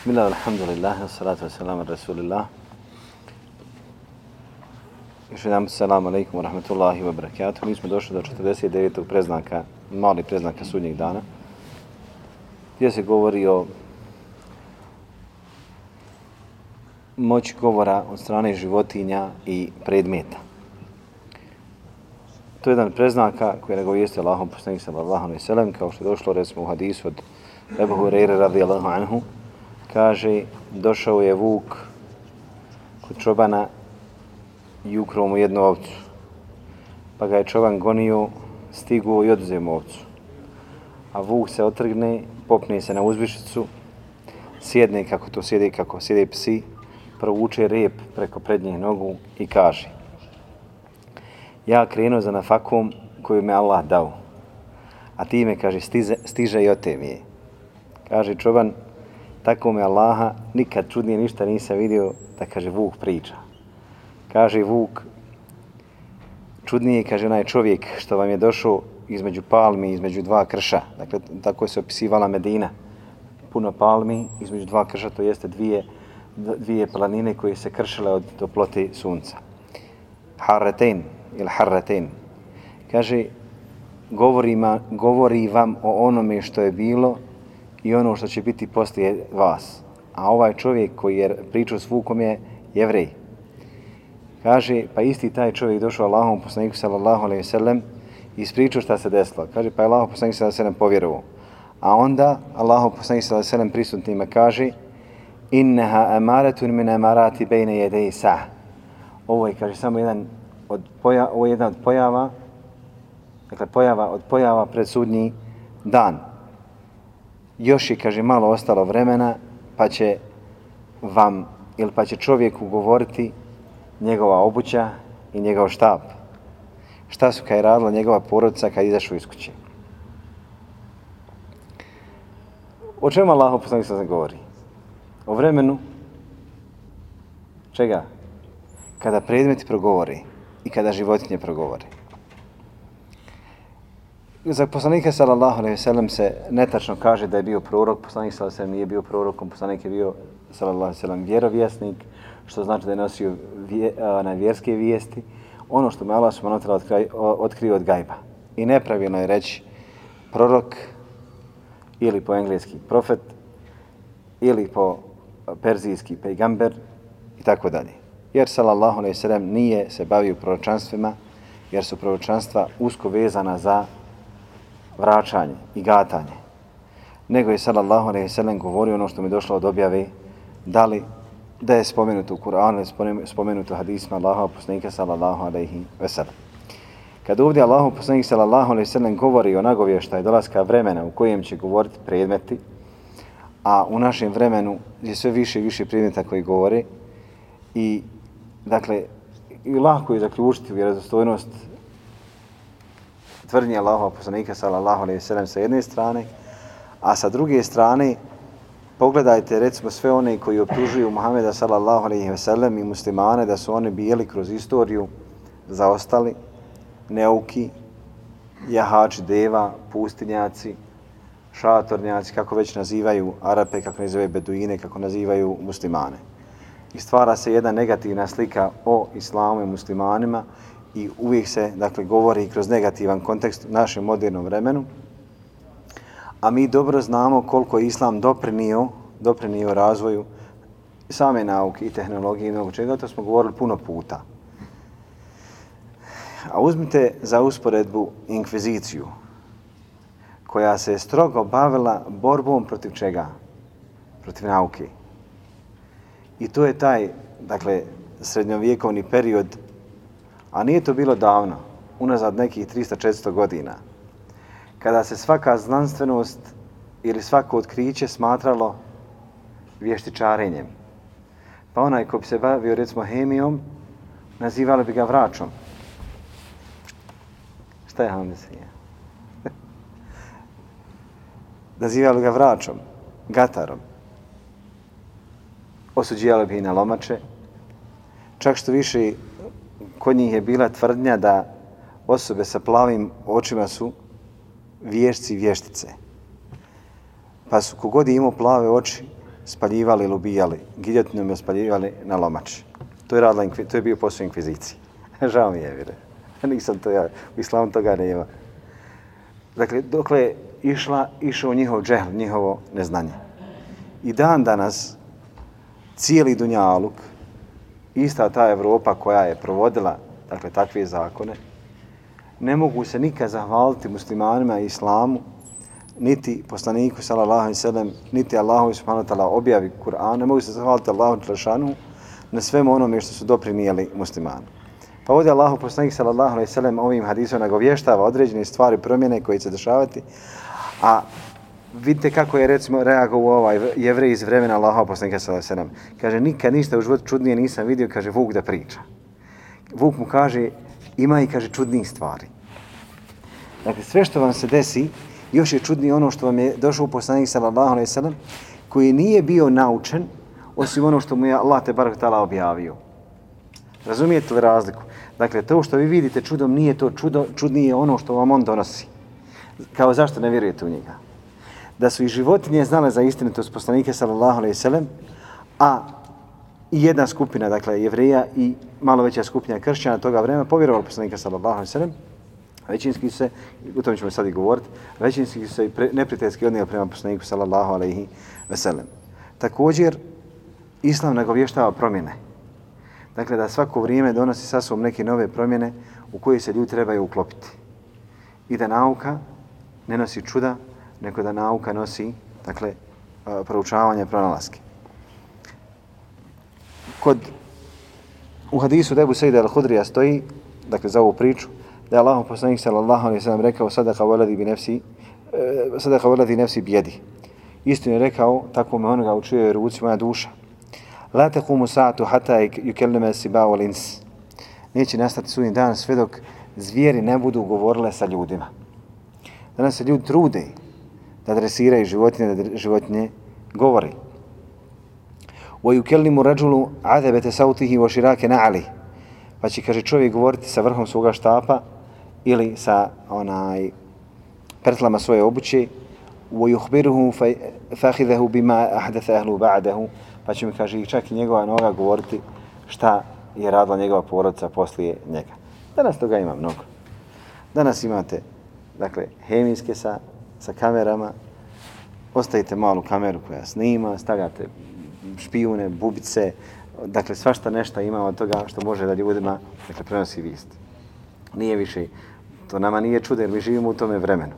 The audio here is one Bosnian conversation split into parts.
Bismillah, alhamdulillah, salatu wassalamu rasulillah. Još jedan salamu alaikum wa rahmatullahi wa barakatuh. Mi smo došli do 49. preznaka, mali preznaka sudnjeg dana, gdje se govori o moći govora od strane životinja i predmeta. To je jedan preznaka koji je nagovijestio Allahom poslanik sallallahu alaihi sallam, kao što je došlo recimo u hadisu od Ebu Hureyre radijallahu anhu, kaže, došao je vuk kod čobana i ukrao mu jednu ovcu. Pa ga je čoban gonio, stiguo i oduzeo mu ovcu. A vuk se otrgne, popne se na uzvišicu, sjedne kako to sjede, kako sjede psi, provuče rep preko prednjih nogu i kaže ja krenuo za nafakom koju me Allah dao. A ti me, kaže, stiže, stiže i ote mi je. Kaže čoban, tako me Allaha, nikad čudnije ništa nisam vidio da, kaže, Vuk priča. Kaže Vuk, čudnije, kaže, onaj čovjek što vam je došao između palmi, između dva krša. Dakle, tako se opisivala Medina. Puno palmi, između dva krša, to jeste dvije, dvije planine koje se kršile od toploti sunca. Harretein, ili harretein. Kaže, govori, ma, govori vam o onome što je bilo i ono što će biti poslije vas. A ovaj čovjek koji je pričao s Vukom je jevrej. Kaže, pa isti taj čovjek došao Allahom poslaniku sallallahu alaihi sallam i ispričao šta se desilo. Kaže, pa je Allahom poslaniku sallallahu alaihi sallam povjerovao. A onda Allahom poslaniku sallallahu alaihi sallam prisutnima kaže, inneha amaratun min amarati bejne jedeji sa. Ovo je, kaže, samo jedan od poja, ovo je jedna od pojava, dakle pojava od pojava pred sudnji dan. Još je, kaže, malo ostalo vremena, pa će vam, ili pa će čovjek ugovoriti njegova obuća i njegov štab. Šta su kaj radila njegova porodica kad izašu iz kuće? O čemu Allah poslanik sam govori? O vremenu čega? Kada predmeti progovori i kada životinje progovore. Za poslanika sallallahu alejhi ve sellem se netačno kaže da je bio prorok, poslanik sallallahu alejhi ve sellem nije bio prorokom, poslanik je bio sallallahu alejhi ve sellem vjerovjesnik, što znači da je nosio vje, na vjerske vijesti, ono što me Allah subhanahu wa ta'ala otkrio od gajba. I nepravilno je reći prorok ili po engleski profet ili po perzijski pejgamber i tako dalje. Jer sallallahu alejhi ve sellem nije se bavio proročanstvima jer su proročanstva usko vezana za vraćanje i gatanje. Nego je sallallahu alejhi ve sellem govorio ono što mi došlo od objave da li da je spomenuto u Kur'anu ili spomenuto u hadisima Allaha poslanika sallallahu alejhi ve sellem Kad ovdje Allahu poslanik sallallahu alejhi ve sellem govori o nagovještaj dolaska vremena u kojem će govoriti predmeti, a u našem vremenu je sve više i više predmeta koji govore i Dakle, i lako je zaključiti vjerodostojnost tvrdnje Allahova poslanika sallallahu alejhi ve sellem sa jedne strane, a sa druge strane pogledajte recimo sve one koji optužuju Muhameda sallallahu alejhi ve sellem i muslimane da su oni bijeli kroz istoriju zaostali, neuki, jahači deva, pustinjaci, šatornjaci, kako već nazivaju Arape, kako nazivaju Beduine, kako nazivaju muslimane. I stvara se jedna negativna slika o islamu i muslimanima i uvijek se dakle govori kroz negativan kontekst u našem modernom vremenu. A mi dobro znamo koliko je islam doprinio, doprinio razvoju same nauke i tehnologije i mnogo čega, to smo govorili puno puta. A uzmite za usporedbu inkviziciju, koja se strogo bavila borbom protiv čega? Protiv nauke. I to je taj, dakle, srednjovjekovni period, a nije to bilo davno, unazad nekih 300-400 godina, kada se svaka znanstvenost ili svako otkriće smatralo vještičarenjem. Pa onaj ko bi se bavio, recimo, hemijom, nazivali bi ga vračom. Šta je onda nazivali ga vračom, gatarom osuđivali bi na lomače. Čak što više kod njih je bila tvrdnja da osobe sa plavim očima su vješci i vještice. Pa su kogod je imao plave oči, spaljivali ili ubijali, giljotinom je spaljivali na lomač. To je, radila, to je bio posao inkvizicije. Žao mi je, vire. Nisam to ja, u islamu toga nema. Dakle, dokle je išla, išao njihov džehl, njihovo neznanje. I dan danas, cijeli Dunjaluk, ista ta Evropa koja je provodila dakle, takve zakone, ne mogu se nikad zahvaliti muslimanima i islamu, niti poslaniku sallallahu alejhi ve sellem niti Allahu subhanahu wa ta'ala objavi Kur'an, ne mogu se zahvaliti Allahu dželešanu na svemu onome što su doprinijeli muslimani. Pa ovdje Allahu poslanik sallallahu alejhi ve sellem ovim hadisom nagovještava određene stvari promjene koje će se dešavati, a vidite kako je recimo reagovao ovaj jevrej iz vremena Allaha poslanika sallallahu alejhi ve. Kaže nikad ništa u životu čudnije nisam vidio, kaže Vuk da priča. Vuk mu kaže ima i kaže čudnih stvari. Dakle, sve što vam se desi, još je čudnije ono što vam je došao poslanik sallallahu alejhi ve koji nije bio naučen osim ono što mu je Allah te barak tala objavio. Razumijete li razliku? Dakle, to što vi vidite čudom nije to čudo, čudnije ono što vam on donosi. Kao zašto ne vjerujete u njega? Da su i životinje znale za istinitost poslanika sallallahu alejhi ve sellem, a i jedna skupina, dakle, jevreja i malo veća skupina kršćana toga vremena povjerovali poslanika sallallahu alejhi ve sellem, većinski se, u tom ćemo sad i govoriti, većinski se i neprijateljski odnijeli prema poslaniku sallallahu alejhi ve sellem. Također, islam nagovještava promjene. Dakle, da svako vrijeme donosi sa sobom neke nove promjene u koje se ljudi trebaju uklopiti. I da nauka ne nosi čuda, nego da nauka nosi, dakle, e, proučavanje pronalaske. Kod u hadisu Debu Sejda al-Hudrija stoji, dakle, za ovu priču, da je Allah poslanik sallallahu alejhi ve sellem rekao sadaka voladi bi nafsi e, sadaka voladi nafsi bi Istinu je rekao tako me onoga u čijoj ruci moja duša. La taqumu sa'atu hatta yukallama siba wal ins neće nastati sudnji dan sve dok zvijeri ne budu govorile sa ljudima. Danas se ljudi trude da dresiraju životinje da životinje govori wa yukallimu rajulu سَوْتِهِ وَشِرَاكَ wa shiraka na'ali pa će kaže čovjek govoriti sa vrhom svoga štapa ili sa onaj pertlama svoje obuće wa yukhbiruhu بِمَا bima ahdatha بَعْدَهُ ba'dahu pa će mi kaže čak i njegova noga govoriti šta je radila njegova porodica poslije njega. Danas toga ima mnogo. Danas imate dakle hemijske sa, sa kamerama, ostavite malu kameru koja snima, stavljate špijune, bubice, dakle svašta nešto ima od toga što može da ljudima dakle, prenosi vijest. Nije više To nama nije čudo jer mi živimo u tome vremenu.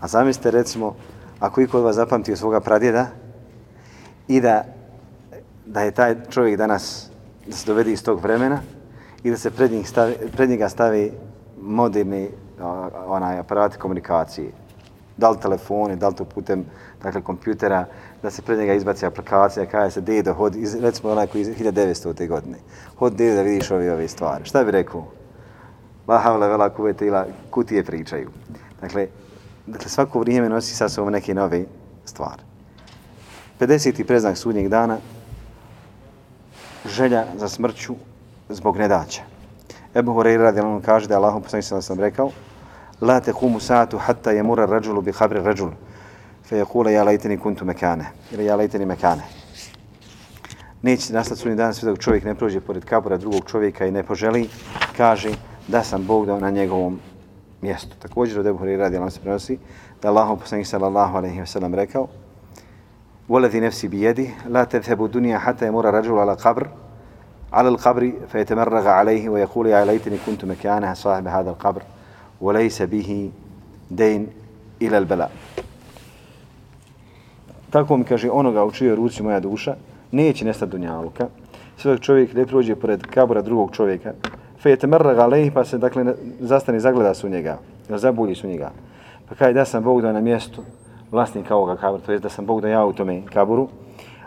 A zamislite recimo, ako iko od vas zapamtio svoga pradjeda i da, da je taj čovjek danas, da se dovedi iz tog vremena i da se pred, njih stavi, pred njega stavi moderni onaj aparati komunikacije. Da li telefoni, da li to putem dakle, kompjutera, da se pred njega izbaci aplikacija, kada se dedo, hod, iz, recimo onaj koji iz 1900. te godine, hod dedo da vidiš ove, ove stvari. Šta bi rekao? la havla vela kuvete ila kutije pričaju. Dakle, dakle, svako vrijeme nosi sa sobom neke nove stvari. 50. preznak sudnjeg dana, želja za smrću zbog nedaća. Ebu Horeira radi on kaže da je Allah poslanik sam rekao La te kumu sa'atu hatta je mura rađulu bi habri rađul fe je kule ja lejteni kuntu mekane ili ja lejteni mekane. Neće nastati sudnji dan sve dok čovjek ne prođe pored kabura drugog čovjeka i ne poželi, kaže da sam Bog dao na njegovom mjestu. Također od Ebu Hurri radi, Allah se prenosi, da Allah poslanih sallallahu alaihi wa sallam rekao وَلَذِي نَفْسِ بِيَدِهِ لَا تَذْهَبُ دُنْيَا حَتَى يَمُرَ رَجُلُ عَلَى الْقَبْرِ على القبر فيتمرغ عليه ويقول يا ليتني كنت مكانه صاحب هذا القبر وليس به دين إلى البلاء Tako mi kaže onoga u čijoj ruci moja duša, neće nestati dunjaluka, sve čovjek ne prođe pored kabura drugog čovjeka, fejete mrra galej, pa se dakle zastani zagleda su njega, jer zabulji su njega. Pa kaj da sam Bog dao na mjestu vlasnika ovoga kabura, to je da sam Bog dao ja u tome kaburu,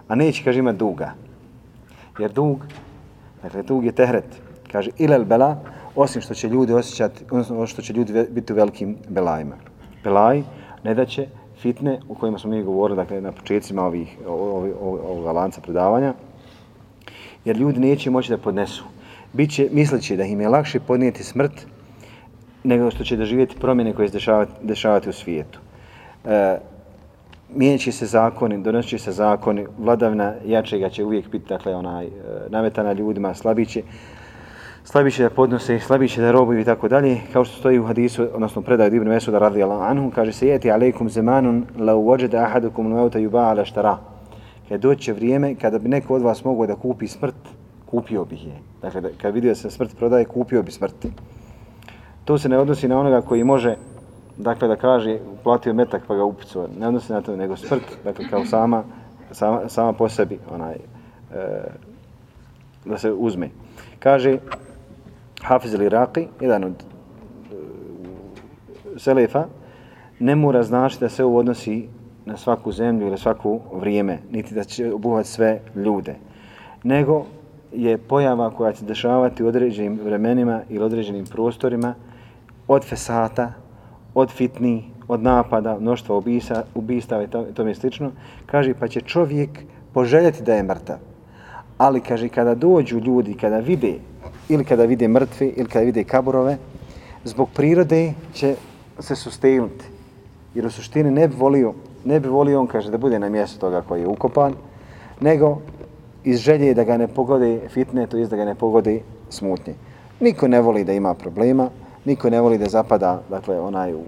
a neće, kaže, ima duga. Jer dug, dakle, dug je tehret, kaže, ilal bela, osim što će ljudi osjećati, odnosno što će ljudi biti u velikim belajima. Belaj, ne da će fitne, u kojima smo mi govorili, dakle, na početcima ovih, ovih, ovog, ovog lanca predavanja, jer ljudi neće moći da podnesu Biće, misleći da im je lakše podnijeti smrt nego što će doživjeti promjene koje se dešavati, dešavati u svijetu. E, mijenjaće se zakoni, donosit se zakoni, vladavna jačega će uvijek biti, dakle, onaj, e, nametana ljudima, slabiće, slabiće da podnose, slabiće da robuju i tako dalje, kao što stoji u hadisu, odnosno predaju Ibn Mesuda radijallahu anhu, kaže se, jeti alaikum zemanun la uvođeda ahadukum nuevta juba ala štara. Kad doće vrijeme, kada bi neko od vas mogao da kupi smrt, kupio bih je. Dakle, kad vidio da se smrt prodaje, kupio bi smrt. To se ne odnosi na onoga koji može dakle da kaže platio metak pa ga upicuo, ne odnosi na to nego smrt, dakle kao sama, sama, sama po sebi onaj, e, da se uzme. Kaže Hafiz al-Iraqi, jedan od e, Selefa, ne mora značiti da se ovo odnosi na svaku zemlju ili svaku vrijeme, niti da će obuhvati sve ljude, nego je pojava koja će dešavati u određenim vremenima ili određenim prostorima od fesata, od fitni, od napada, mnoštva ubisa, ubistava i to, to je slično, kaže pa će čovjek poželjeti da je mrtav. Ali kaže kada dođu ljudi, kada vide ili kada vide mrtve ili kada vide kaburove, zbog prirode će se sustegnuti. Jer u suštini ne bi volio, ne bi volio on kaže da bude na mjestu toga koji je ukopan, nego iz želje da ga ne pogode fitne, to jest da ga ne pogode smutnje. Niko ne voli da ima problema, niko ne voli da zapada, dakle, onaj u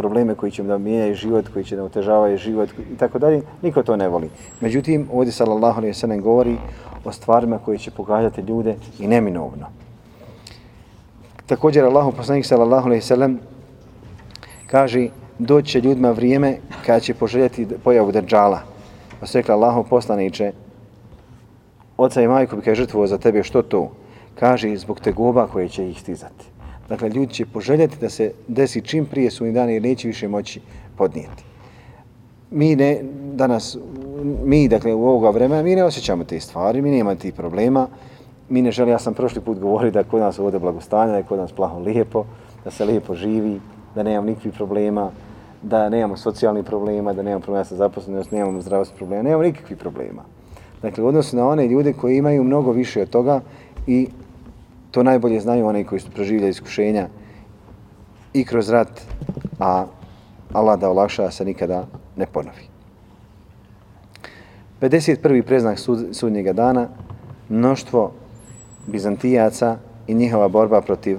probleme koji će da mijenjaju život, koji će da otežavaju život i tako dalje, niko to ne voli. Međutim, ovdje sallallahu alaihi sallam govori o stvarima koji će pogađati ljude i neminovno. Također, Allahu poslanik sallallahu alaihi sallam kaže doći će ljudima vrijeme kada će poželjeti pojavu držala. Pa se rekla Allahu poslaniče, oca i majku bi kaj žrtvovo za tebe, što to? Kaže, zbog te goba koje će ih stizati. Dakle, ljudi će poželjeti da se desi čim prije sunni dani jer neće više moći podnijeti. Mi ne, danas, mi, dakle, u ovoga vremena, mi ne osjećamo te stvari, mi nema tih problema, mi ne želi, ja sam prošli put govorio da kod nas ovdje blagostanje, da je kod nas plaho lijepo, da se lijepo živi, da nemamo nikakvih problema, da nemamo socijalnih problema, da nemamo problema sa zaposlenosti, nemamo zdravstvenih problema, nemamo nikakvih problema. Dakle, u odnosu na one ljude koji imaju mnogo više od toga i to najbolje znaju oni koji su proživljali iskušenja i kroz rat, a Allah da olakša se nikada ne ponovi. 51. preznak sud, sudnjega dana, mnoštvo Bizantijaca i njihova borba protiv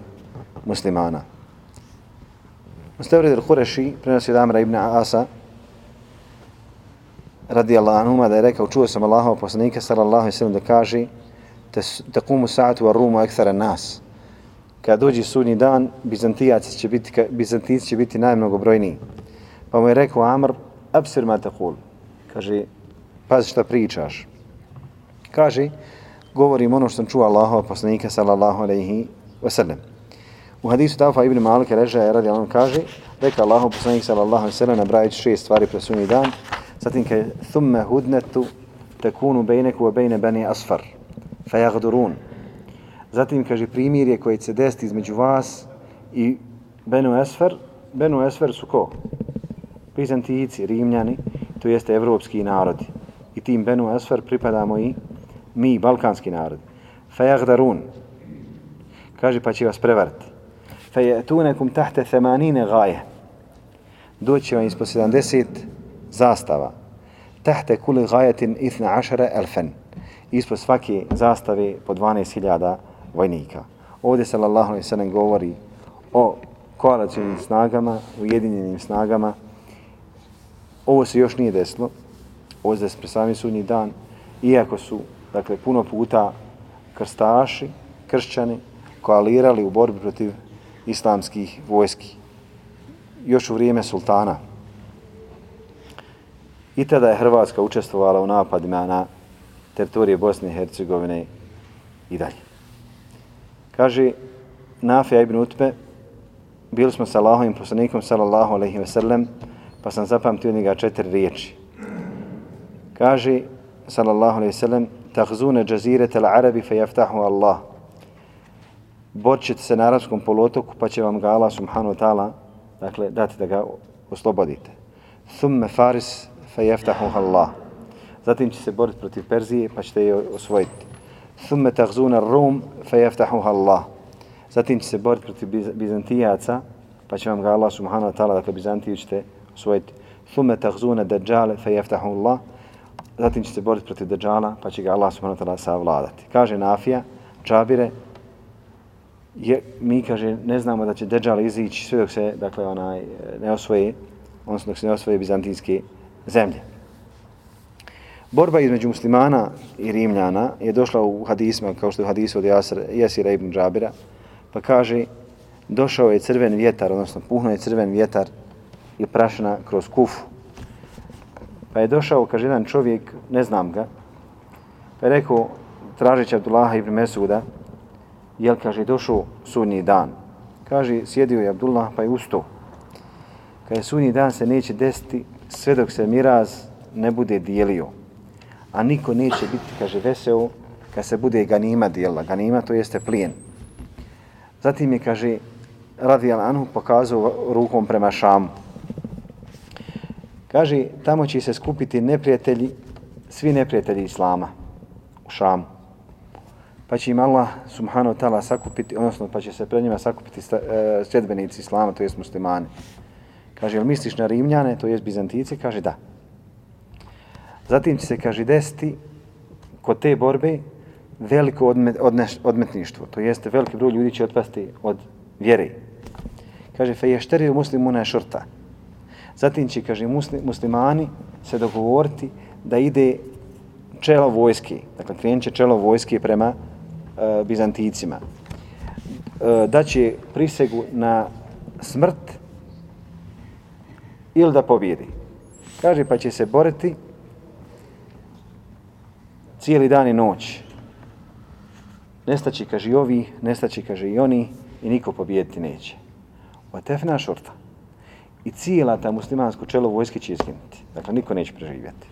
muslimana. Mustavrid al-Hureši prenosi od Amra ibn Asa radi Allah da je rekao, čuo sam Allahova poslanika sallallahu alaihi sallam da kaže taqumu sa'atu wa rumu akthara nas. Kad dođe sudnji dan, Bizantijaci će biti Bizantijac će biti najmnogobrojniji. Pa mu je rekao Amr, absir ma taqul. Kaže, pazi šta pričaš. Kaže, govorim ono što sam čuo Allahova poslanika sallallahu alejhi ve sellem. U hadisu Taufa ibn Malik reže radi on kaže, reka Allahov poslanik sallallahu alejhi ve sellem nabrajajući šest stvari pre sudnji dan, zatim kaže thumma hudnatu takunu bejneku wa bejne bani asfar fajagdurun. Zatim kaže primirje koje će se desiti između vas i Benu Esfer. Benu Esfer su ko? Bizantijici, Rimljani, to jeste evropski narodi. I tim Benu Esfer pripadamo i mi, balkanski narodi. Fajagdarun. Kaže pa će vas prevariti. Fajetunekum tahte themanine gaje. Doći vam ispod 70 zastava. Tahte kuli gajetin ithna ašara elfen ispod svake zastave po 12.000 vojnika. Ovdje se ve se govori o koalacijnim snagama, ujedinjenim snagama. Ovo se još nije desilo. Ovo se pre sami sudnji dan. Iako su, dakle, puno puta krstaši, kršćani, koalirali u borbi protiv islamskih vojski. Još u vrijeme sultana. I tada je Hrvatska učestvovala u napadima na teritorije Bosne i Hercegovine i dalje. Kaže Nafija ibn Utbe, bili smo sa Allahovim poslanikom sallallahu alaihi ve sellem, pa sam zapamtio njega četiri riječi. Kaže sallallahu alaihi ve sellem, tahzune džazirete l'arabi fe jaftahu Allah. Borćete se na arabskom polotoku, pa će vam ga Allah subhanahu wa ta'ala, dakle, dati da ga oslobodite. Thumme faris fe jaftahu Allah zatim će se boriti protiv Perzije pa ćete je osvojiti. Thumme tagzuna Rum fe jeftahuha Allah. Zatim će se boriti protiv Bizantijaca pa će vam ga Allah subhanahu wa ta'ala, dakle Bizantiju ćete osvojiti. Thumme tahzune Dajjale fe jeftahu Allah, zatim će se boriti protiv Dajjala pa će ga Allah subhanahu wa ta'ala savladati. Kaže Nafija, Čabire, je, mi kaže, ne znamo da će deđal izići sve dok se, dakle, onaj, ne osvoji odnosno dok se ne osvoje bizantijske zemlje. Borba između muslimana i rimljana je došla u hadisma, kao što je hadis od Jasir, Jasira ibn Džabira, pa kaže, došao je crven vjetar, odnosno puhno je crven vjetar i prašina kroz kufu. Pa je došao, kaže jedan čovjek, ne znam ga, pa je rekao, tražeći Abdullaha ibn Mesuda, jel, kaže, došao sudnji dan. Kaže, sjedio je Abdullah, pa je ustao. Kaže, sudnji dan se neće desiti sve dok se miraz ne bude dijelio. A niko neće biti, kaže, veseo kad se bude ganima dijela. Ganima to jeste plijen. Zatim je, kaže, radi Anhu pokazao rukom prema Šamu. Kaže, tamo će se skupiti neprijatelji, svi neprijatelji Islama u Šamu. Pa će im Allah subhanahu ta'ala sakupiti, odnosno pa će se pred njima sakupiti e, sljedbenici Islama, to jest muslimani. Kaže, jel misliš na Rimljane, to jest Bizantice? Kaže, da. Zatim će se, kaže, desiti kod te borbe veliko odmet, odneš, odmetništvo. To jeste veliki broj ljudi će otpasti od vjere. Kaže, fe ješteri u muslimu ne. Zatim će, kaže, musli, muslimani se dogovoriti da ide čelo vojske. Dakle, krenut će čelo vojske prema uh, Bizanticima. Uh, da će prisegu na smrt ili da pobjedi. Kaže, pa će se boriti cijeli dan i noć. Nestaći, kaže, i ovi, nestaći, kaže, i oni, i niko pobjediti neće. O tefna šorta. I cijela ta muslimansko čelo vojske će izginuti. Dakle, niko neće preživjeti.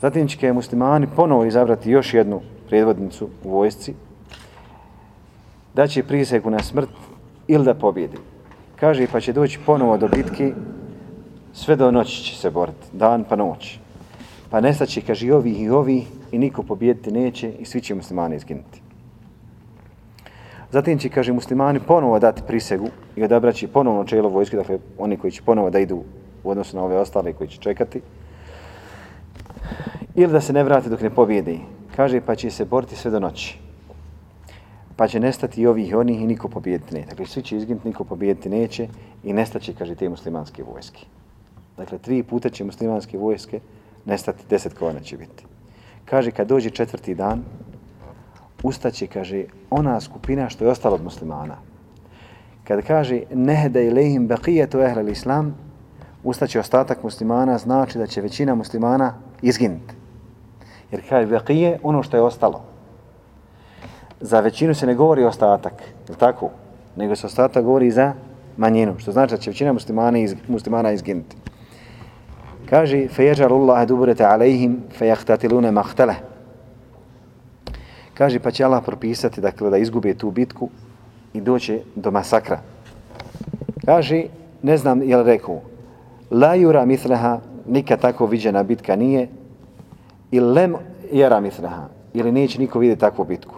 Zatim će muslimani ponovo izabrati još jednu predvodnicu u vojsci, da će prisegu na smrt ili da pobjedi. Kaže, pa će doći ponovo do bitke, sve do noći će se boriti, dan pa noć. Pa nestaće, kaže, i ovi i ovi, i niko pobjediti neće, i svi će muslimani izginuti. Zatim će, kaže, muslimani ponovo dati prisegu i odabraći ponovno čelo vojske, dakle, oni koji će ponovo da idu u odnosu na ove ostale koji će čekati, ili da se ne vrati dok ne pobjede. Kaže, pa će se boriti sve do noći. Pa će nestati i ovih i onih i niko pobjediti neće. Dakle, svi će izginuti, niko pobjediti neće i nestaće, kaže, te muslimanske vojske. Dakle, tri puta će muslimanske vojske nestati, deset kovana će biti. Kaže, kad dođe četvrti dan, ustaće, kaže, ona skupina što je ostala od muslimana. Kad kaže, nehda ilihim baqijetu ehle islam, ustaće ostatak muslimana, znači da će većina muslimana izginuti. Jer kaže, baqije, ono što je ostalo. Za većinu se ne govori ostatak, je tako? Nego se ostatak govori za manjinu, što znači da će većina muslimana, iz, muslimana izginuti. Kaže, fejeđalullaha duburete alejhim fejahtatilune mahtele. Kaže, pa će Allah propisati dakle, da izgube tu bitku i doće do masakra. Kaže, ne znam je li rekao, la jura misleha, nikad tako viđena bitka nije, i lem jera misleha, ili neće niko vidjeti takvu bitku.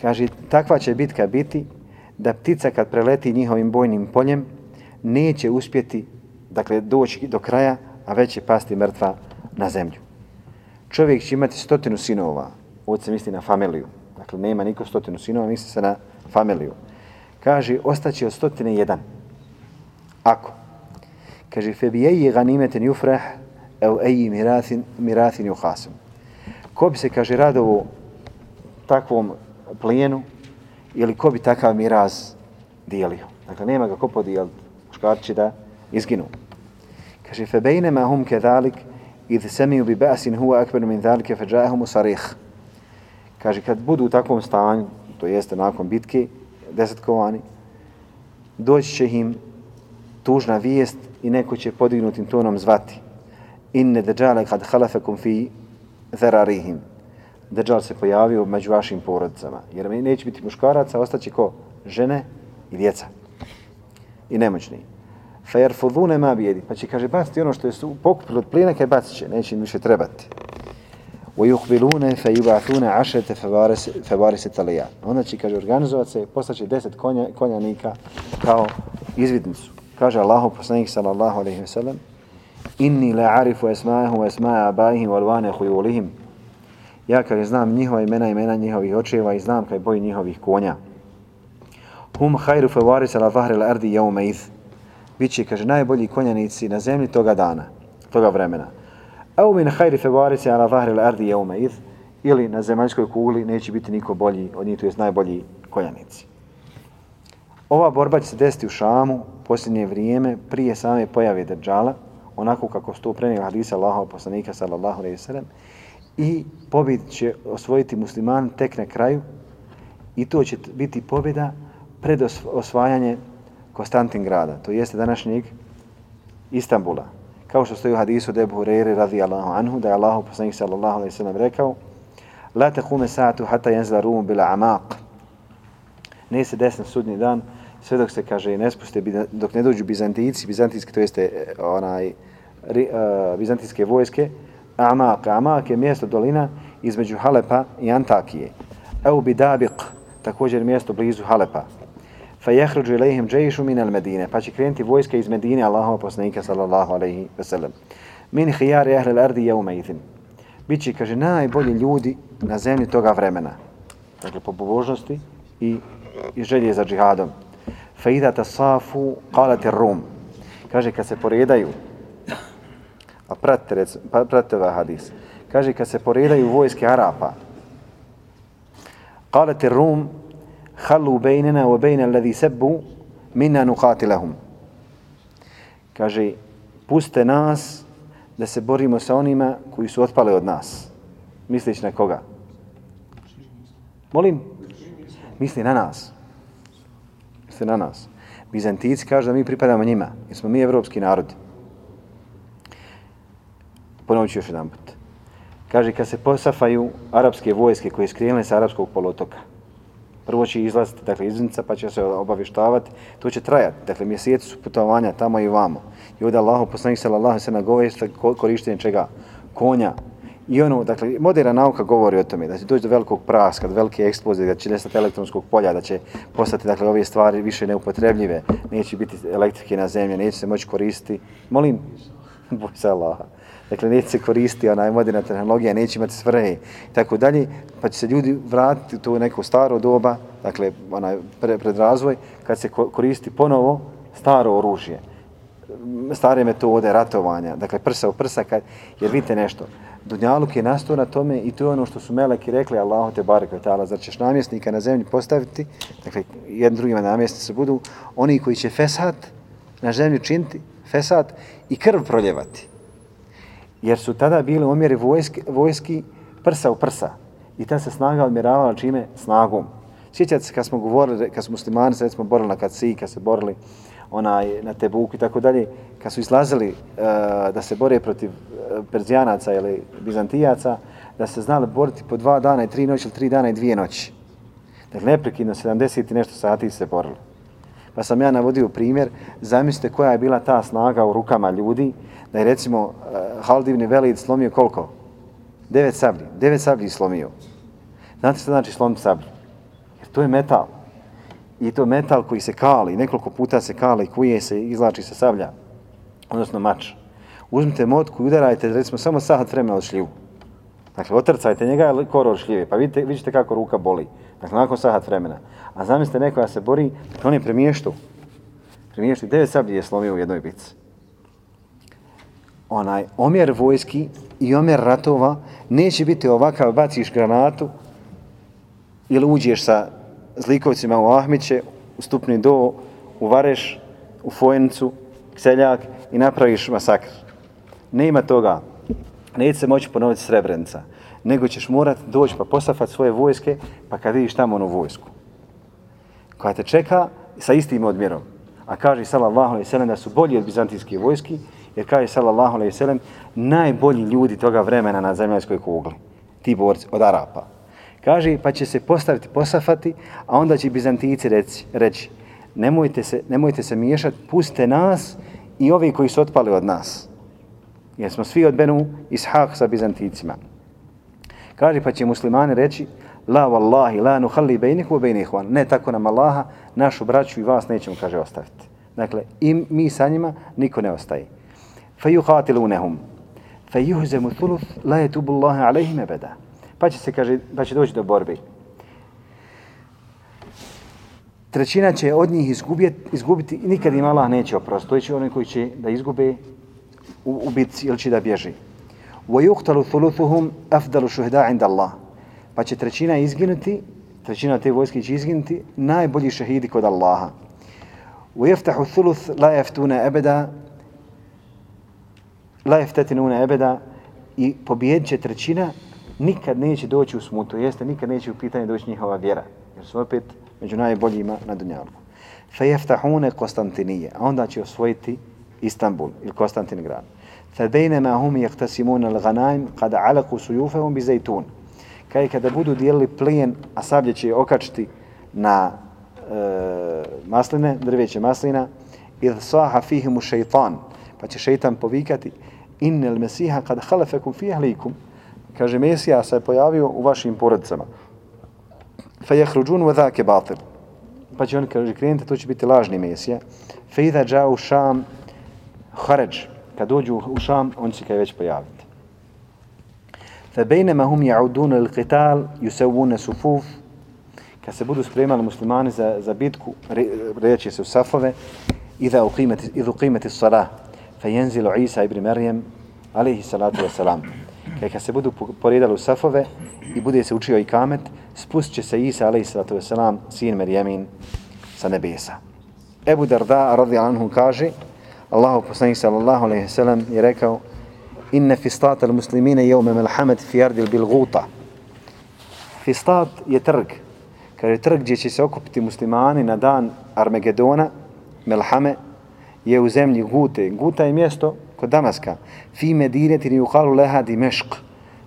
Kaže, takva će bitka biti da ptica kad preleti njihovim bojnim poljem, neće uspjeti dakle, doći do kraja, a već će pasti mrtva na zemlju. Čovjek će imati stotinu sinova, ovdje se misli na familiju. Dakle, nema niko stotinu sinova, misli se na familiju. Kaže, ostaće od stotine jedan. Ako. Kaže, fe bi eji ganimeten jufreh, ev eji mirathin, mirathin juhasim. Ko bi se, kaže, radovo takvom plijenu, ili ko bi takav miraz dijelio. Dakle, nema ga ko podijeliti. Muškarči da izginu. Kaže, fe bejnema hum ke dalik, idh semiju bi basin huwa akberu min dalike, fe džahumu sarih. Kaže, kad budu u takvom stanju, to jeste nakon bitke, desetkovani, doći će im tužna vijest i neko će podignutim tonom zvati. Inne deđale kad halafekum fi zerarihim. Deđal se pojavio među vašim porodicama. Jer neće biti muškaraca, ostaće ko? Žene i djeca. I nemoćni Fa jer fudune ma bijedi. Pa će, kaže, baciti ono što je pokupilo od plina, kaj bacit će. Neće im više trebati. ويقبلون فيبعثون عشرة فوارس فوارس طليان onda će kaže organizovati se poslaće 10 konja konjanika kao izvidnicu kaže Allahu poslanik sallallahu alejhi ve sellem inni la arifu esmahu esmaja abajihim valvane hujulihim. Ja kaže znam njihova imena, imena njihovih očeva i znam kaj boji njihovih konja. Hum hajru favaris ala vahri la ardi jaume idh. Biće, kaže, najbolji konjanici na zemlji toga dana, toga vremena. Au min hajri favaris ala vahri la ardi jaume idh. Ili na zemaljskoj kugli neće biti niko bolji od njih, to je najbolji konjanici. Ova borba će se desiti u Šamu posljednje vrijeme prije same pojave Dejjala, onako kako sto prenijeli hadisa Allahov poslanika sallallahu alejhi ve sellem i pobjed će osvojiti musliman tek na kraju i to će biti pobjeda pred osvajanje Konstantingrada, to jeste današnjeg Istanbula. Kao što stoji u hadisu Debu Hureyre radijallahu anhu, da je Allah poslanik sallallahu alaihi sallam rekao La taqume sa'atu hata jenzla rumu bila amaq. Ne se desna sudnji dan, sve dok se kaže ne spuste, dok ne dođu Bizantijici, Bizantijski, to jeste e, onaj, ri, uh, Bizantijske vojske, Amak, Amak je mjesto dolina između Halepa i Antakije. Evo bi Dabiq, također mjesto blizu Halepa. Fa jehruđu ilaihim džejišu min al Medine, pa će krenuti vojska iz Medine, Allahov poslanika, sallallahu alejhi ve sellem. Min khiyar ahli l'ardi jevme idin. Biće, kaže, najbolji ljudi na zemlji toga vremena. Dakle, po pobožnosti i, i želje za džihadom. Fa idha tasafu ar-rum Kaže, kad se poredaju, a pratite, rec, pa, pratite ovaj hadis, kaže, kad se poredaju vojske Arapa, qalati rum, halu bejnena u bejne alladhi sebu minna nukatilahum. Kaže, puste nas da se borimo sa onima koji su otpali od nas. Misliš na koga? Molim? Misli na nas. Misli na nas. Bizantici kažu da mi pripadamo njima, jer smo mi evropski narod. Ponovit ću još jedan put. Kaže, kad se posafaju arapske vojske koje skrenule sa arapskog polotoka, prvo će izlaziti, dakle, iznica, pa će se obavještavati, to će trajati, dakle, mjeseci su putovanja tamo i vamo. I ovdje Allah, poslanik sallallahu se nagovori korištenje čega? Konja. I ono, dakle, moderna nauka govori o tome da će doći do velikog praska, do velike eksplozije, da će nestati elektronskog polja, da će postati, dakle, ove stvari više neupotrebljive, neće biti elektrike na zemlji, neće se moći koristiti. Molim, boj se Allaha. Dakle, neće se koristiti onaj moderna tehnologija, neće imati svrhe i tako dalje, pa će se ljudi vratiti u to neko staro doba, dakle, onaj pre, predrazvoj, kad se koristi ponovo staro oružje, stare metode ratovanja, dakle, prsa u prsa, kad, jer vidite nešto, Dunjaluk je nastao na tome i to je ono što su meleki rekli Allahu te barek ve taala zar ćeš namjesnika na zemlji postaviti? Dakle jedan drugima namjesnici budu oni koji će fesat na zemlji činiti fesat i krv proljevati jer su tada bili omjeri vojski, vojski prsa u prsa. I ta se snaga odmjeravala čime? Snagom. Sjećate se kad smo govorili, kad su muslimani se smo borili na Kaci, kad se borili onaj, na Tebuku i tako dalje, kad su izlazili uh, da se bore protiv e, Perzijanaca ili Bizantijaca, da se znali boriti po dva dana i tri noći ili tri dana i dvije noći. Dakle, neprekidno 70 i nešto sati se borili. Pa sam ja navodio primjer, zamislite koja je bila ta snaga u rukama ljudi, da je recimo eh, Haldivni Velid slomio koliko? Devet sablji. Devet sablji slomio. Znate što znači slom sablju? Jer to je metal. I to je metal koji se kali, nekoliko puta se kali, kuje se, izlači se sablja, odnosno mač. Uzmite motku i udarajte, recimo, samo sahat vremena od šljivu. Dakle, otrcajte njega, koro šljive, pa vidite, vidite kako ruka boli. Dakle, nakon sahat vremena. A zamislite nekoga se bori, dakle, on je premiještu. Premiještu, devet sablji je slomio u jednoj bici onaj omjer vojski i omjer ratova neće biti ovakav, baciš granatu ili uđeš sa zlikovcima u Ahmiće, u stupni do, u Vareš, u Fojnicu, Seljak i napraviš masakr. Nema toga. Neće se moći ponoviti Srebrenica. Nego ćeš morat doći pa posafat svoje vojske, pa kad vidiš tamo onu vojsku. Koja te čeka sa istim odmjerom. A kaže sallallahu alejhi ve sellem da su bolji od bizantijske vojski, Jer kaže sallallahu alejhi ve najbolji ljudi toga vremena na zemaljskoj kugli, ti borci od Arapa. Kaže pa će se postaviti posafati, a onda će Bizantijici reći, reći nemojte se, nemojte se miješati, puste nas i ovi koji su otpali od nas. Jer smo svi od Benu Ishak sa Bizanticima. Kaže pa će muslimani reći La wallahi la nuhalli bejniku u bejni. Ne tako nam Allaha, našu braću i vas nećemo, kaže, ostaviti. Dakle, i mi sa njima niko ne ostaje فَيُقَاتِلُونَهُمْ فَيُهْزَمُ ثُلُث لَا يَتُبُ اللَّهَ عَلَيْهِمْ أَبَدًا Pa će se, kaže, pa će doći do borbe. Trećina će od njih izgubiti, izgubiti i nikad im Allah neće oprostiti. To će oni koji će da izgube u, u bitci ili će da bježi. وَيُقْتَلُ ثُلُثُهُمْ أَفْدَلُ شُهْدَا عِنْدَ اللَّهِ Pa će trećina izginuti, trećina te vojske će izginuti, najbolji šehidi kod Allaha. وَيَفْتَحُ الثُّلُث لَا يَفْتُونَ أَبَدًا la jeftetinune ebeda i pobijedit će trećina, nikad neće doći u smutu, jeste nikad neće u pitanje doći njihova vjera, jer su opet među najboljima na Dunjalku. Fe jeftahune Konstantinije, a onda će osvojiti Istanbul ili Konstantin grad. Fe bejnema hum jehtasimune l-ganaim kada alaku sujufehum bi zajtun. Kaj kada budu dijelili plijen, a sablje će okačiti na e, masline, drveće maslina, idh saha fihimu šeitan, pa će šeitan povikati innel mesiha kad halefekum fi ahlikum. Kaže Mesija se je pojavio u vašim porodicama. Fe jehruđun wa dhake batil. Pa će on kaže krenite to će biti lažni Mesija. Fa idha džau šam haređ kad dođu u šam on će kaj već pojaviti. Fe bejnema hum jaudun il qital yusawun sufuf. Kad se budu spremali muslimani za, za bitku re, reći se u safove idha uqimeti, idha uqimeti salah fejenzilu Isa ibn Marijem, alihi salatu wasalam. Kaj kad se budu poredali u safove i bude se učio i kamet, spust će se Isa, alihi salatu wasalam, sin Marijemin, sa nebesa. Ebu Darda, radi anhu, kaže, Allahu poslanik sallallahu alaihi wasalam je rekao, inne fistat al muslimine jevme melhamet fi ardil bil guta. Fistat je trg. Kaže, trg gdje će se okupiti muslimani na dan Armegedona, melhame, je u zemlji Gute. Guta je mjesto kod Damaska. Fi medineti ni uhalu leha dimešk.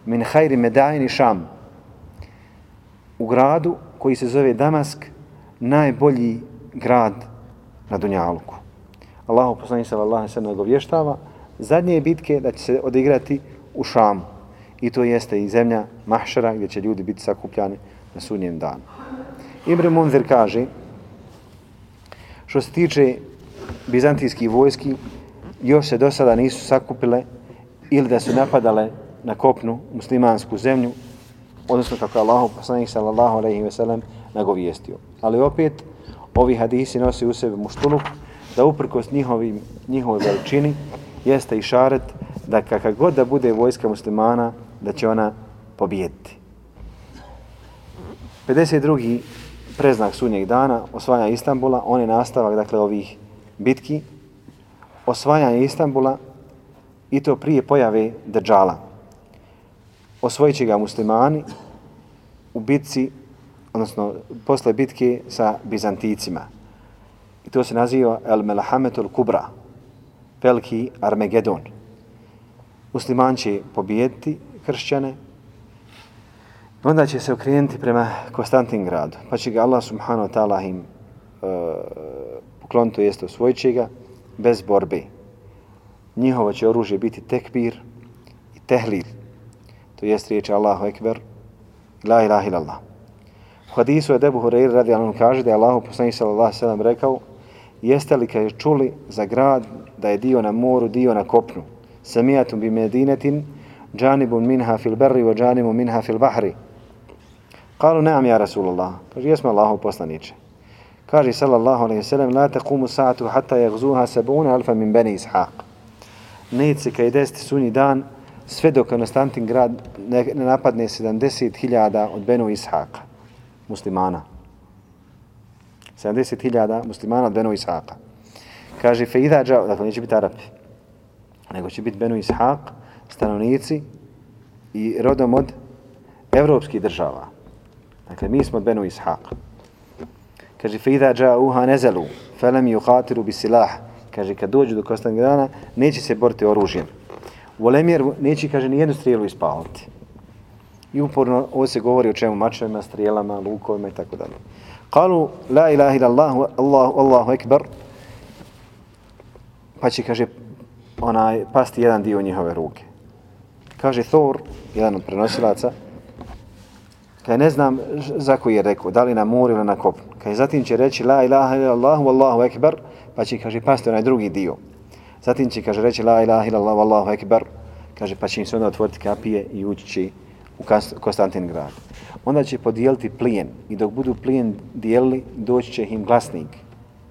Min hajri medajni šam. U gradu koji se zove Damask, najbolji grad na Dunjaluku. Allahu poslani sallallahu sallam nagovještava zadnje bitke da će se odigrati u Šamu. I to jeste i zemlja Mahšara gdje će ljudi biti sakupljani na sunjem danu. Imre Munzir kaže što se tiče bizantijskih vojski još se do sada nisu sakupile ili da su napadale na kopnu muslimansku zemlju, odnosno kako je Allah poslanih sallallahu alaihi ve sellem nagovijestio. Ali opet, ovi hadisi nosi u sebi muštuluk da uprkos njihovim, njihovoj veličini jeste i šaret da kakav god da bude vojska muslimana, da će ona pobijediti. 52. preznak sunnjeg dana, osvajanja Istambula, on je nastavak dakle ovih bitki, osvajanje Istambula i to prije pojave Dejjala. Osvojit će ga muslimani u bitci, odnosno posle bitke sa Bizanticima. I to se naziva El Melahametul Kubra, veliki Armagedon. Musliman će pobijediti kršćane, onda će se okrenuti prema Konstantingradu, pa će ga Allah subhanahu wa ta'ala im uh, klon to jeste osvojit će ga bez borbe. Njihovo će oružje biti tekbir i tehlil. To jest riječ Allahu Ekber, la ilaha illallah. U hadisu je Debu Hureyri radi Allahu kaže da je Allahu poslanih sallallahu sallam rekao jeste li kad je čuli za grad da je dio na moru, dio na kopnu. Samijatum bi medinetin, džanibun minha fil berri, wa džanimu minha fil bahri. Kalu, neam ja Rasulullah. Kaže, jesmo Allahu poslaniče. Kaže sallallahu alejhi ve sellem la taqumu sa'atu hatta yaghzuha 70 alfa min bani ishaq. Neće kaj desiti sunji dan sve dok Konstantin grad ne, ne napadne 70.000 od Benu Ishaqa, muslimana. 70.000 muslimana od Benu Ishaqa. Kaže, fe idha džao, dakle neće biti Arapi, nego će biti Benu Ishaq, stanovnici i rodom od evropskih država. Dakle, mi smo od Benu Ishaqa. Kaže, fa idha ja'uha nazalu, falam yuqatilu bi silah. Kaže, kad dođu do Kostangrana, neće se boriti oružjem. Volemir neće, kaže, ni jednu strijelu ispaliti. I uporno ovo se govori o čemu mačevima, strijelama, lukovima i tako dalje. Kalu, la ilaha ila Allah, Allahu, Allahu ekber. Pa će, kaže, onaj, pasti jedan dio njihove ruke. Kaže Thor, jedan od prenosilaca, kaže, ne znam za koji je rekao, da li na moru ili na kopnu. Kaže, zatim će reći la ilaha illallah, wallahu ekber, pa će kaže pasti onaj drugi dio. Zatim će, kaže, reći la ilaha illallah, wallahu ekber, kaže, pa će im se onda otvoriti kapije i ući će u Konstantin grad. Onda će podijeliti plijen i dok budu plijen dijelili, doći će im glasnik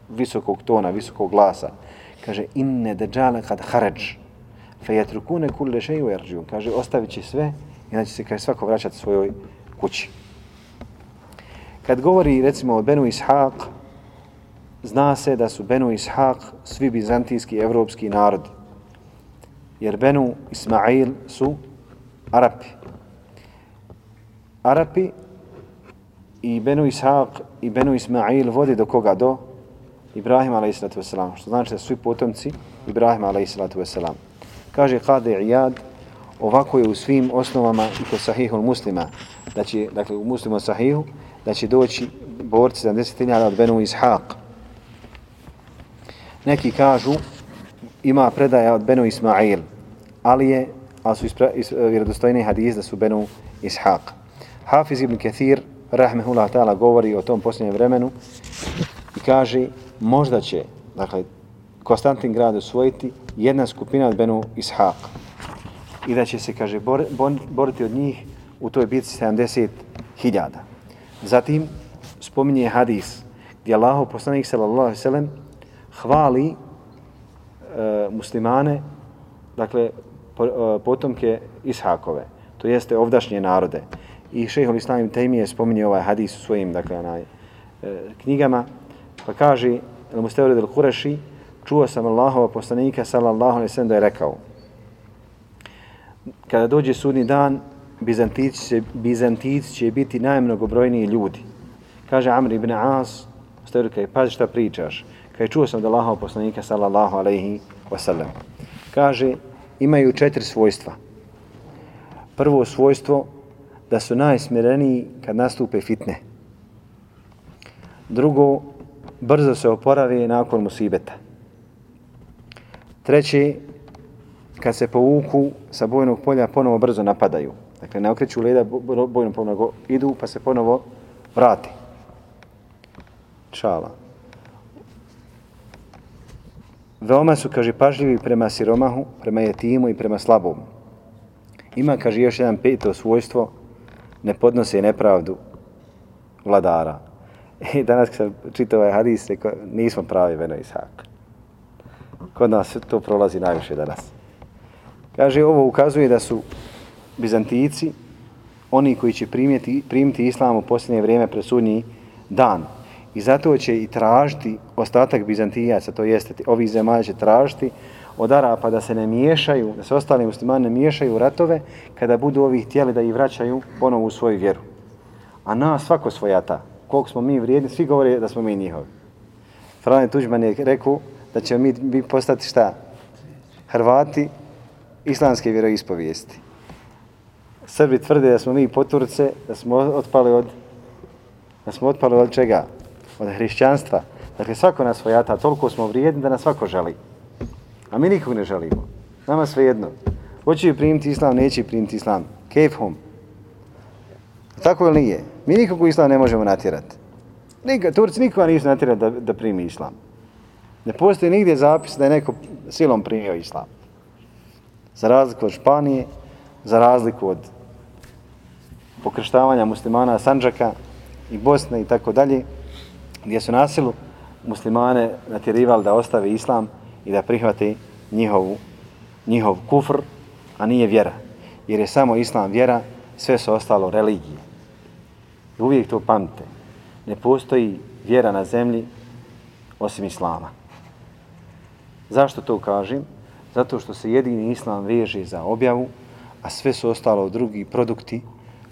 visokog tona, visokog glasa. Kaže, inne deđale kad harađ, fe jetrukune kulle šeju erđu. Kaže, ostavit će sve i onda će se kaže, svako vraćati svojoj kući. Kad govori, recimo, o Benu Ishaq, zna se da su Benu Ishaq svi bizantijski evropski narodi. Jer Benu Ismail su Arapi. Arapi i Benu Ishaq i Benu Ismail vodi do koga? Do Ibrahim a.s. Što znači da su svi potomci Ibrahim a.s. Kaže Qadi Iyad, ovako je u svim osnovama i kod sahihul muslima, da će, dakle u muslimu sahihu, da će doći borci 70.000 od Benu Ishaq. Neki kažu, ima predaja od Benu Ismail, ali je, ali su ispra, is, vjerodostojni hadis da su Benu Ishaq. Hafiz ibn Kathir, rahmehullah ta'ala, govori o tom posljednjem vremenu i kaže, možda će, dakle, Konstantin grad osvojiti jedna skupina od Benu Ishaq. I da će se, kaže, bor, bor, boriti od njih u toj bitci 70.000. Zatim spominje hadis gdje Allah, poslanik sallallahu alejhi ve sellem hvali e, muslimane, dakle, po, e, potomke Ishakove, to jeste ovdašnje narode. I šejhul Islam Tejmije spominje ovaj hadis u svojim, dakle, onaj, e, knjigama, pa kaže, El Mustevred al Kureši, čuo sam Allahova poslanika, sallallahu alejhi ve sellem da je rekao, kada dođe sudni dan, Bizantici će, Bizantici će biti najmnogobrojniji ljudi. Kaže Amr ibn As, stavljaju kaj, e, pazi šta pričaš. Kaj čuo sam da Allahov poslanika, sallallahu alaihi wasallam. Kaže, imaju četiri svojstva. Prvo svojstvo, da su najsmireniji kad nastupe fitne. Drugo, brzo se oporave nakon musibeta. Treće, kad se povuku sa bojnog polja, ponovo brzo napadaju. Dakle, ne okreću leda bojnom ponovo, idu pa se ponovo vrati. Čala. Veoma su, kaže, pažljivi prema siromahu, prema jetimu i prema slabom. Ima, kaže, još jedan peto svojstvo, ne podnose nepravdu vladara. I danas kad sam čitao ovaj hadis, rekao, nismo pravi veno Ishak. Kod nas to prolazi najviše danas. Kaže, ovo ukazuje da su Bizantijici, oni koji će primjeti, primiti islam u posljednje vrijeme presudnji dan. I zato će i tražiti ostatak Bizantijaca, to jeste ovi zemalja će tražiti od Arapa da se ne miješaju, da se ostali muslimani ne miješaju u ratove kada budu ovi htjeli da ih vraćaju ponovo u svoju vjeru. A na svako svojata, koliko smo mi vrijedni, svi govore da smo mi njihovi. Frane Tuđman je rekao da će mi postati šta? Hrvati islamske vjeroispovijesti. Srbi tvrde da smo mi poturce, da smo otpali od da smo otpali od čega? Od hrišćanstva. Dakle, svako nas vojata, toliko smo vrijedni da nas svako želi. A mi nikog ne želimo. Nama sve jedno. Hoće li primiti islam, neće primiti islam. Cave home. Tako ili nije? Mi nikog u islam ne možemo natjerati. Nika, Turci nikoga nisu natjerati da, da primi islam. Ne postoji nigdje zapis da je neko silom primio islam. Za razliku od Španije, za razliku od pokrštavanja muslimana Sanđaka i Bosne i tako dalje, gdje su nasilu muslimane natjerivali da ostave islam i da prihvate njihovu, njihov kufr, a nije vjera. Jer je samo islam vjera, sve su ostalo religije. I uvijek to pamte. Ne postoji vjera na zemlji osim islama. Zašto to kažem? Zato što se jedini islam veže za objavu, a sve su ostalo drugi produkti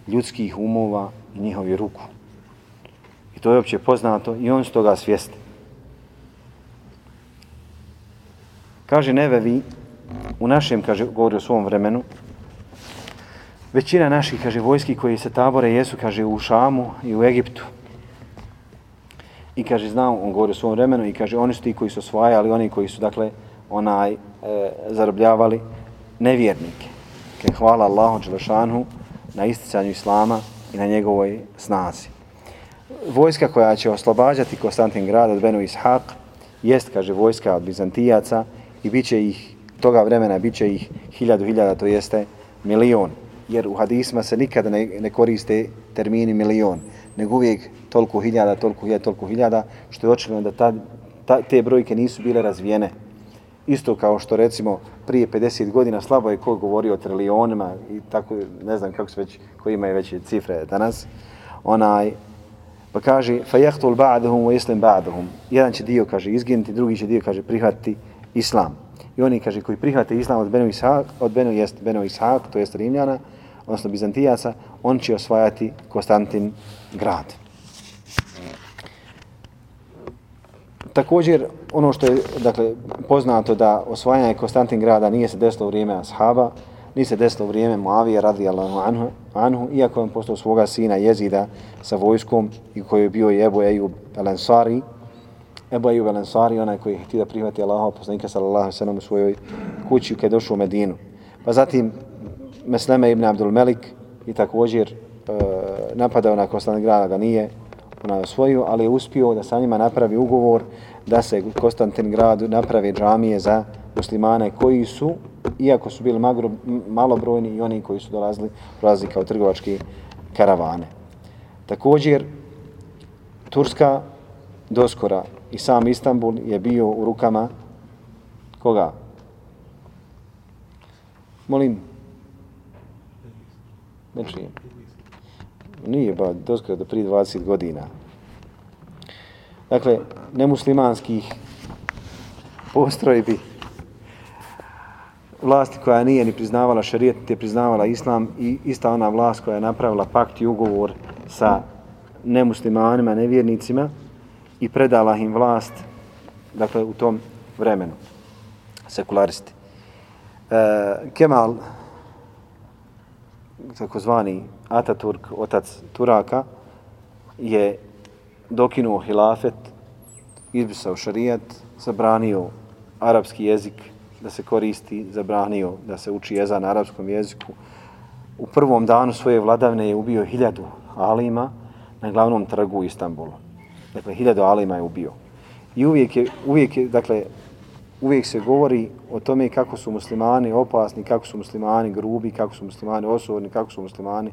ljudskih umova i njihovi ruku. I to je opće poznato i on s toga svijesti. Kaže Nevevi, u našem, kaže, govori o svom vremenu, većina naših, kaže, vojski koji se tabore jesu, kaže, u Šamu i u Egiptu. I kaže, znam, on govori o svom vremenu i kaže, oni su ti koji su osvajali, oni koji su, dakle, onaj, e, zarobljavali nevjernike. Kaže, hvala Allahu Đelešanhu na isticanju islama i na njegovoj snazi. Vojska koja će oslobađati Konstantin grad od Benu Ishaq jest, kaže, vojska od Bizantijaca i bit će ih, toga vremena bit će ih hiljadu hiljada, to jeste milion. Jer u hadisma se nikada ne, ne koriste termini milion, nego uvijek toliko hiljada, toliko hiljada, toliko hiljada, što je očigledno da ta, ta, te brojke nisu bile razvijene. Isto kao što recimo prije 50 godina slabo je ko govorio o trilionima i tako, ne znam kako se već, koji imaju veće cifre danas, onaj, pa kaže, fa jahtul ba'dahum wa islam. Jedan će dio, kaže, izginuti, drugi će dio, kaže, prihvatiti islam. I oni, kaže, koji prihvate islam od Benu Ishaq, od Benu jest Benu Ishaq, to jest Rimljana, odnosno Bizantijaca, on će osvajati Konstantin grad. Također, ono što je dakle, poznato da osvajanje Konstantin grada nije se desilo u vrijeme ashaba, nije se desilo u vrijeme Muavije radijallahu anhu, anhu, iako je on postao svoga sina jezida sa vojskom i koji je bio i Ebu Ejub el-Ansari, Ebu Ejub el-Ansari, onaj koji je htio da prihvati Allaha poslanika sallallahu sallam u svojoj kući kada je došao u Medinu. Pa zatim Mesleme ibn Abdul Melik i također e, napadao na Konstantin grada ga nije onaj osvojio, ali je uspio da sa njima napravi ugovor da se Konstantin gradu napravi džamije za muslimane koji su, iako su bili magro, malobrojni i oni koji su dolazili, dolazili kao trgovački karavane. Također, Turska doskora i sam Istanbul je bio u rukama koga? Molim. Ne čijem. Nije ba doskoro do prije 20 godina. Dakle, nemuslimanskih postrojbi vlasti koja nije ni priznavala šarijet, te priznavala islam i ista ona vlast koja je napravila pakt i ugovor sa nemuslimanima, nevjernicima i predala im vlast dakle, u tom vremenu, sekularisti. E, Kemal, takozvani Ataturk, otac Turaka, je dokinuo hilafet, izbisao šarijat, zabranio arapski jezik da se koristi, zabranio da se uči jeza na arapskom jeziku. U prvom danu svoje vladavne je ubio hiljadu alima na glavnom trgu u Istanbulu. Dakle, hiljadu alima je ubio. I uvijek je, uvijek je, dakle, uvijek se govori o tome kako su muslimani opasni, kako su muslimani grubi, kako su muslimani osobni, kako su muslimani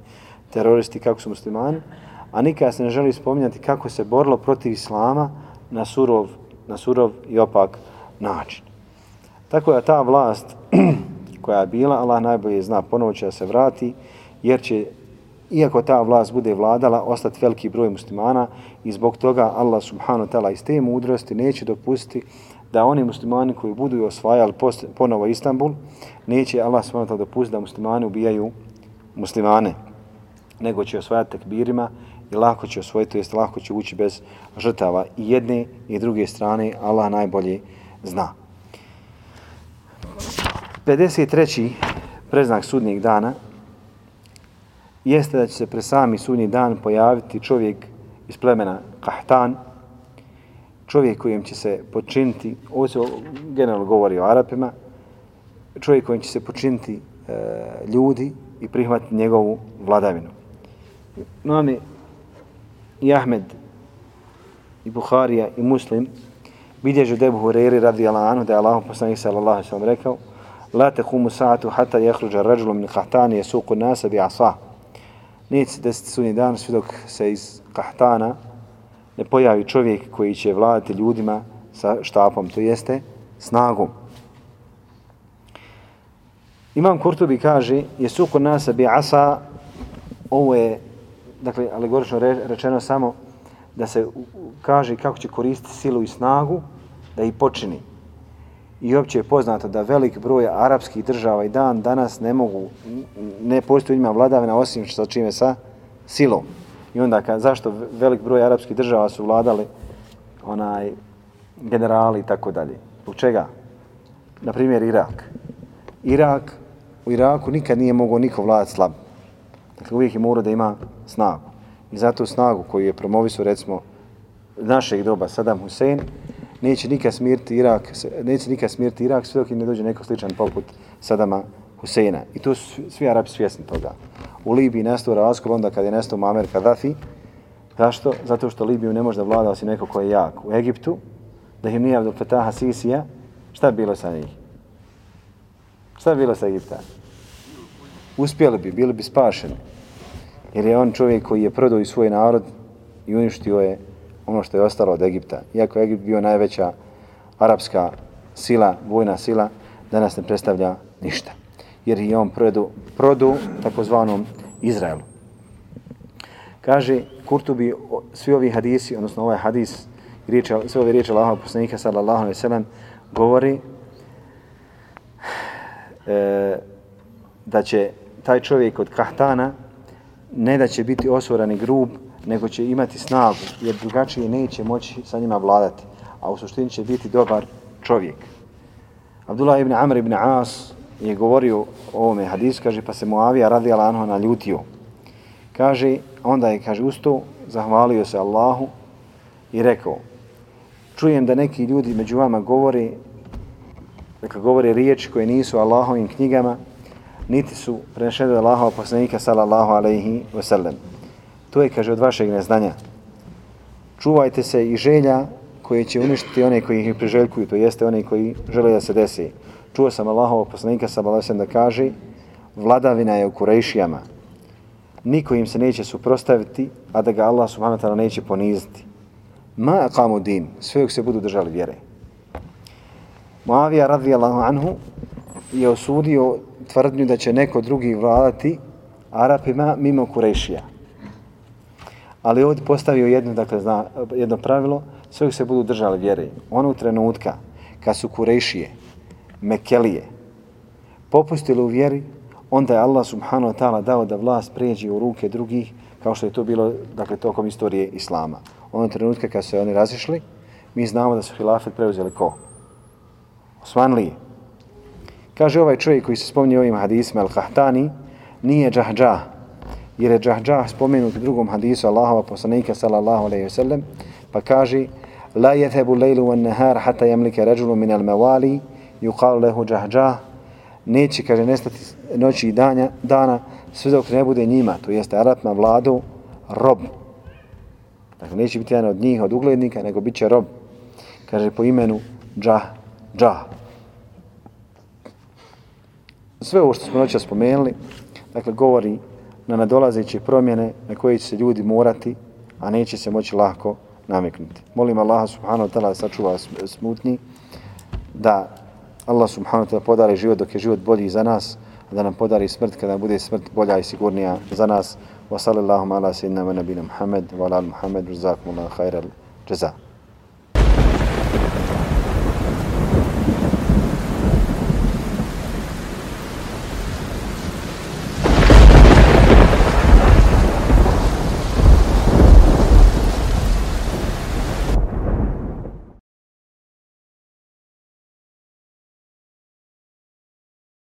teroristi, kako su muslimani, a nikada se ne želi spominjati kako se borilo protiv islama na surov, na surov i opak način. Tako da ta vlast koja je bila, Allah najbolje zna, ponovo će da se vrati, jer će, iako ta vlast bude vladala, ostati veliki broj muslimana i zbog toga Allah subhanahu ta'ala iz te mudrosti neće dopustiti da oni muslimani koji budu osvajali post, ponovo Istanbul, neće Allah s.w.t. dopustiti da muslimani ubijaju muslimane, nego će osvajati tekbirima i lako će osvojiti, to jest lako će ući bez žrtava i jedne i druge strane, Allah najbolje zna. 53. preznak sudnjeg dana jeste da će se pre sami sudnji dan pojaviti čovjek iz plemena Kahtan, čovjek kojim će se počiniti, ovo se generalno govori o Arapima, čovjek kojim će se počiniti e, ljudi i prihvatiti njegovu vladavinu. No, mi i Ahmed i Buharija i Muslim bilježu debu Hureyri radi Allahanu da je Allah poslanih sallallahu sallam rekao La tehumu sa'atu hata jehruđa rađulu min kahtani jesuku nasa bi asa. Neće se desiti sunji dan sve dok se iz kahtana ne pojavi čovjek koji će vladati ljudima sa štapom, to jeste snagom. Imam Kurtubi kaže, jesuku nasa bi asa, ovo je, dakle, alegorično rečeno samo da se kaže kako će koristiti silu i snagu da ih počini i opće je poznato da velik broj arapskih država i dan danas ne mogu, ne postoji njima vladavina osim sa čime sa silom. I onda ka, zašto velik broj arapskih država su vladali onaj generali i tako dalje. U čega? Na primjer Irak. Irak, u Iraku nikad nije mogao niko vladati slab. Dakle, uvijek je morao da ima snagu. I zato snagu koju je promovisu, recimo, našeg doba Saddam Hussein, neće nikad smirti Irak, neće nikad smirti Irak sve dok im ne dođe neko sličan poput Sadama Huseina. I to su svi Arabi svjesni toga. U Libiji nestao raskol onda kad je nestao Mamer Kadhafi. Zašto? Zato što Libiju ne može da vlada osim neko ko je jak. U Egiptu, da im nije Abdul Fetaha Sisija, Šta bi bilo sa njih? Šta bi bilo sa Egipta? Uspjeli bi, bili bi spašeni. Jer je on čovjek koji je prodao i svoj narod i uništio je ono što je ostalo od Egipta. Iako je Egipt bio najveća arapska sila, vojna sila, danas ne predstavlja ništa. Jer je on produ, produ takozvanom Izraelu. Kaže Kurtubi, svi ovi hadisi, odnosno ovaj hadis, riječi, sve ove riječi Allahog poslanika sallallahu alaihi sallam, govori e, da će taj čovjek od kahtana ne da će biti osvoran i grub, nego će imati snagu, jer drugačije neće moći sa njima vladati, a u suštini će biti dobar čovjek. Abdullah ibn Amr ibn As je govorio o ovome hadisu, kaže, pa se Muavija radi Alanho naljutio. Kaže, onda je, kaže, usto, zahvalio se Allahu i rekao, čujem da neki ljudi među vama govore, dakle, govore riječi koje nisu Allahovim knjigama, niti su prenešene od Allahova poslanika sallallahu alaihi wasallam. To je, kaže, od vašeg neznanja. Čuvajte se i želja koje će uništiti one koji ih priželjkuju, to jeste one koji žele da se desi. Čuo sam Allahovog poslanika sallallahu alaihi da kaže vladavina je u Kurejšijama. Niko im se neće suprostaviti, a da ga Allah subhanahu ta'ala neće poniziti. Ma aqamu din, sve dok se budu držali vjere. Muavija radijallahu anhu je osudio tvrdnju da će neko drugi vladati Arapima mimo Kurešija. Ali ovdje postavio jedno, dakle, zna, jedno pravilo, sve se budu držali vjere. Ono trenutka kad su Kurešije, Mekelije, popustili u vjeri, onda je Allah subhanahu wa ta'ala dao da vlast prijeđe u ruke drugih, kao što je to bilo, dakle, tokom istorije Islama. Ono trenutka kad se oni razišli, mi znamo da su hilafet preuzeli ko? Osmanlije. Kaže ovaj čovjek koji se spominje ovim hadisima, Al-Kahtani, nije džahđah, jer je džahđah spomenut u drugom hadisu Allahova poslanika sallallahu alaihi wasallam, pa kaže La jethebu lejlu van nehar hata jemlike ređulu min al yuqal lehu džahđah, neće, kaže, nestati noći i danja, dana, sve dok ne bude njima, to jeste Arapna vladu, rob. Dakle, neće biti jedan od njih, od uglednika, nego bit će rob. Kaže po imenu džah, džah sve ovo što smo noća spomenuli, dakle, govori na nadolazeće promjene na koje će se ljudi morati, a neće se moći lako nameknuti. Molim Allaha subhanahu wa ta'ala sačuva smutni da Allah subhanahu wa ta'ala podari život dok je život bolji za nas, da nam podari smrt kada bude smrt bolja i sigurnija za nas. Wa sallallahu ala sayyidina wa nabina Muhammad wa ala Muhammad, jazakumullahu khairal jaza.